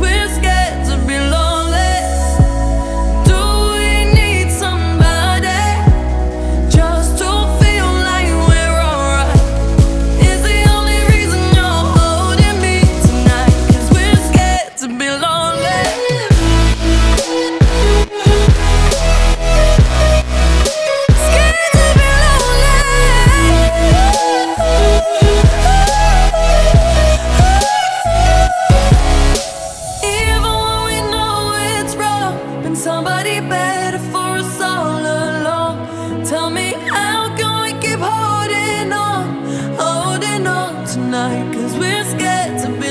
we're cause we're scared to be.